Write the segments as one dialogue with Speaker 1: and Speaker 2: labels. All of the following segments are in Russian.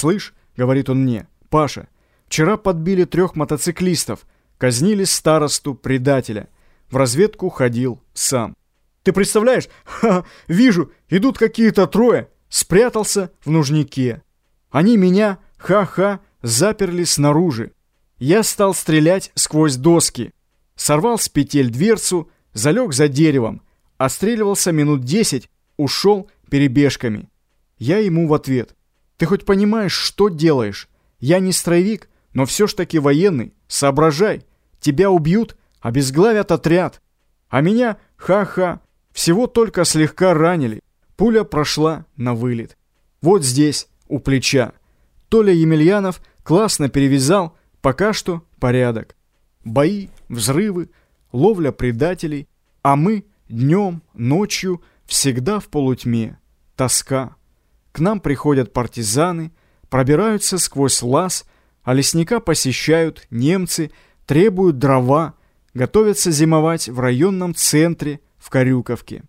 Speaker 1: «Слышь», — говорит он мне, — «Паша, вчера подбили трех мотоциклистов, казнили старосту, предателя. В разведку ходил сам». «Ты представляешь? Ха, вижу, идут какие-то трое. Спрятался в нужнике. Они меня, ха-ха, заперли снаружи. Я стал стрелять сквозь доски. Сорвал с петель дверцу, залег за деревом, отстреливался минут десять, ушел перебежками. Я ему в ответ. Ты хоть понимаешь, что делаешь? Я не строевик, но все ж таки военный. Соображай. Тебя убьют, обезглавят отряд. А меня, ха-ха, всего только слегка ранили. Пуля прошла на вылет. Вот здесь, у плеча. Толя Емельянов классно перевязал, пока что порядок. Бои, взрывы, ловля предателей, а мы днем, ночью, всегда в полутьме. Тоска. К нам приходят партизаны, пробираются сквозь лаз, а лесника посещают немцы, требуют дрова, готовятся зимовать в районном центре в Карюковке.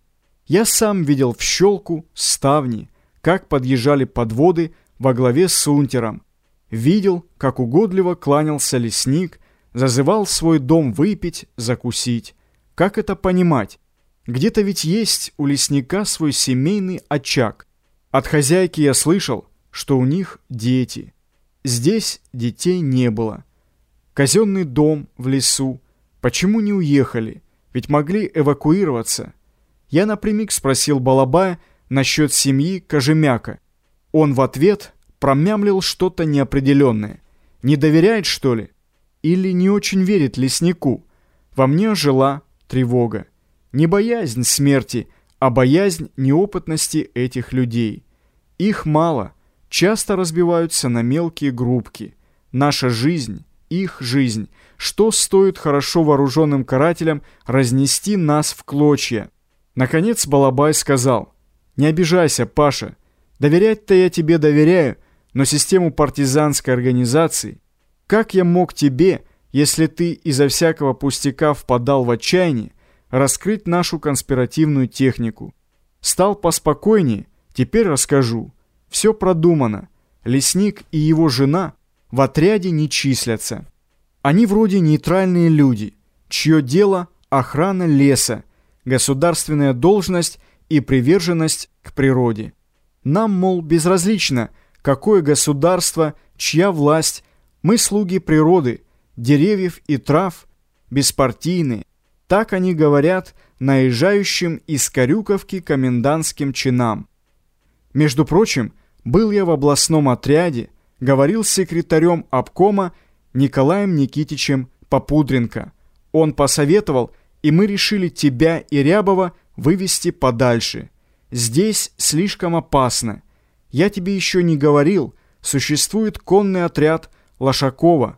Speaker 1: Я сам видел в щелку ставни, как подъезжали подводы во главе с унтером. Видел, как угодливо кланялся лесник, зазывал свой дом выпить, закусить. Как это понимать? Где-то ведь есть у лесника свой семейный очаг. От хозяйки я слышал, что у них дети. Здесь детей не было. Казенный дом в лесу. Почему не уехали? Ведь могли эвакуироваться. Я напрямик спросил Балабая насчет семьи Кожемяка. Он в ответ промямлил что-то неопределенное. Не доверяет, что ли? Или не очень верит леснику? Во мне жила тревога. Не боязнь смерти, а боязнь неопытности этих людей. Их мало, часто разбиваются на мелкие группки. Наша жизнь, их жизнь. Что стоит хорошо вооруженным карателям разнести нас в клочья? Наконец Балабай сказал, «Не обижайся, Паша. Доверять-то я тебе доверяю, но систему партизанской организации... Как я мог тебе, если ты из-за всякого пустяка впадал в отчаяние, раскрыть нашу конспиративную технику? Стал поспокойнее, теперь расскажу. Все продумано. Лесник и его жена в отряде не числятся. Они вроде нейтральные люди, чье дело – охрана леса, государственная должность и приверженность к природе. Нам, мол, безразлично, какое государство, чья власть, мы слуги природы, деревьев и трав, беспартийные. Так они говорят наезжающим из Карюковки комендантским чинам. Между прочим, был я в областном отряде, говорил с секретарем обкома Николаем Никитичем Попудренко. Он посоветовал, и мы решили тебя и Рябова вывести подальше. Здесь слишком опасно. Я тебе еще не говорил, существует конный отряд Лошакова.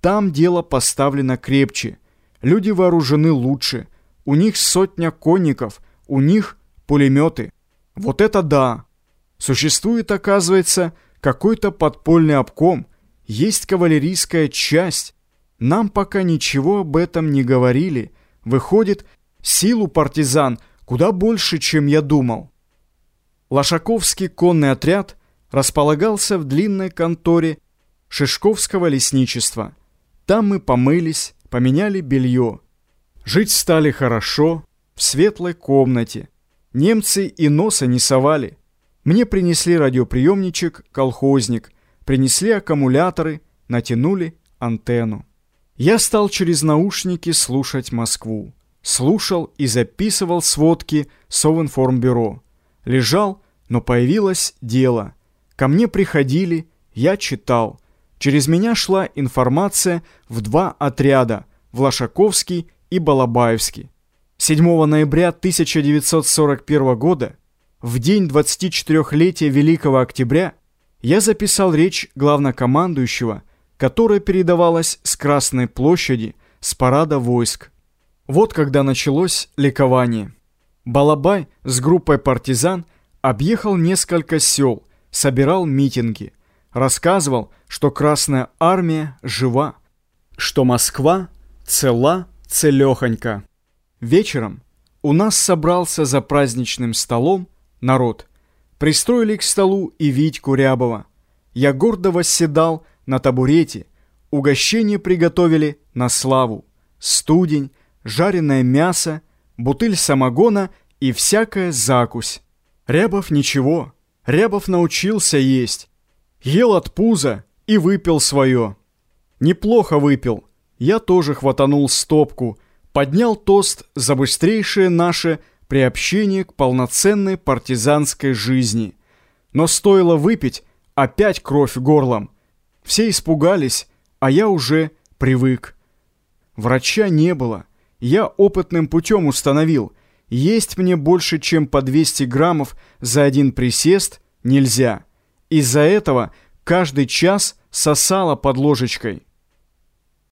Speaker 1: Там дело поставлено крепче. Люди вооружены лучше. У них сотня конников, у них пулеметы. Вот это да! Существует, оказывается, какой-то подпольный обком. Есть кавалерийская часть. Нам пока ничего об этом не говорили – Выходит, силу партизан куда больше, чем я думал. Лошаковский конный отряд располагался в длинной конторе Шишковского лесничества. Там мы помылись, поменяли белье. Жить стали хорошо, в светлой комнате. Немцы и носа не совали. Мне принесли радиоприемничек «Колхозник», принесли аккумуляторы, натянули антенну. Я стал через наушники слушать Москву. Слушал и записывал сводки Совинформбюро. Лежал, но появилось дело. Ко мне приходили, я читал. Через меня шла информация в два отряда – Влашаковский и Балабаевский. 7 ноября 1941 года, в день 24-летия Великого Октября, я записал речь главнокомандующего – которая передавалась с Красной площади, с парада войск. Вот когда началось ликование. Балабай с группой партизан объехал несколько сел, собирал митинги, рассказывал, что Красная Армия жива, что Москва цела, целехонька. Вечером у нас собрался за праздничным столом народ. Пристроили к столу и Витьку Рябова. Я гордо восседал на табурете. Угощение приготовили на славу. Студень, жареное мясо, бутыль самогона и всякая закусь. Рябов ничего. Рябов научился есть. Ел от пуза и выпил свое. Неплохо выпил. Я тоже хватанул стопку, поднял тост за быстрейшее наше приобщение к полноценной партизанской жизни. Но стоило выпить, опять кровь горлом. Все испугались, а я уже привык. Врача не было. Я опытным путем установил, есть мне больше, чем по 200 граммов за один присест нельзя. Из-за этого каждый час сосала под ложечкой.